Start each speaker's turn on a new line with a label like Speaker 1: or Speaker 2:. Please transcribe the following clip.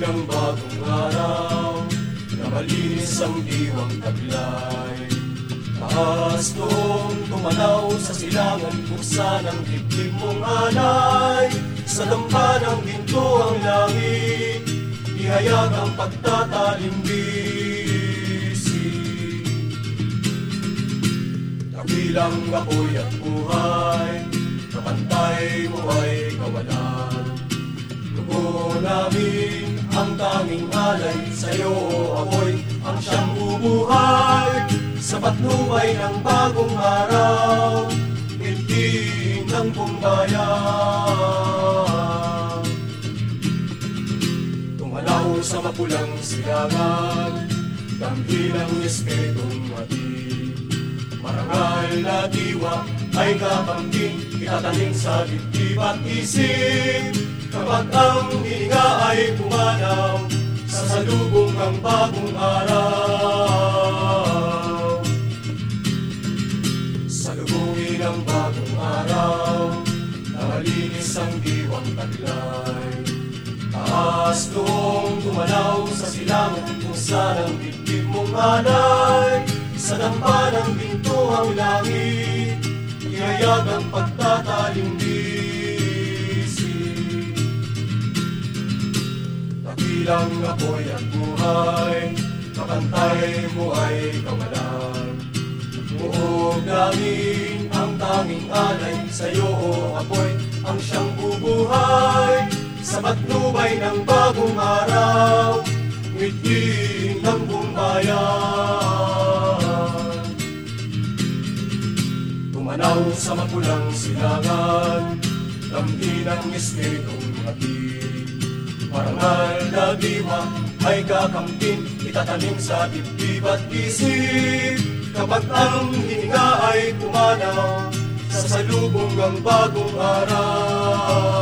Speaker 1: ng bagong araw Na malinis ang diwang taglay. Taas noong tumanaw sa silangan Buksan ang dibdib mong alay. Sa dampa ng ginto ang langit Ihayag ang pagtatalimbisi Kabilang apoy at buhay Kapantay mo ay tanging alay Sa'yo ako'y ang siyang bubuhay Sa patnubay ng bagong araw Ngiltiin ng bumbayan Tumalaw sa mapulang silangan Damhi ng espiritong ating Marangal na diwa. Ay kapangking Itatanim sa dibdib at isip Kapag ang hininga ay Sa salubong ng bagong araw. Salubungin ang bagong araw. Nakalinis ang diwang taglay. Taas noong tumanaw sa silangan Kung saan ang dibdib mong alay. Sa dampa ng pintuang langit Ihayag ang pagtatalimbisi Takilang apoy at buhay. Kakantay mo ay kawalan Muog namin ang tanging alay. Sa'yo o apoy ang siyang bubuhay. Sa patnubay ng bagong araw Ngitgin ng bumbayan Tumanaw sa mapulang silangan Damdi ng espiritong hatid Parangal na diwa ay kakampin Itatanim sa dibdib at isip. Kapag ang hininga ay pumanaw Sa salubong ang bagong araw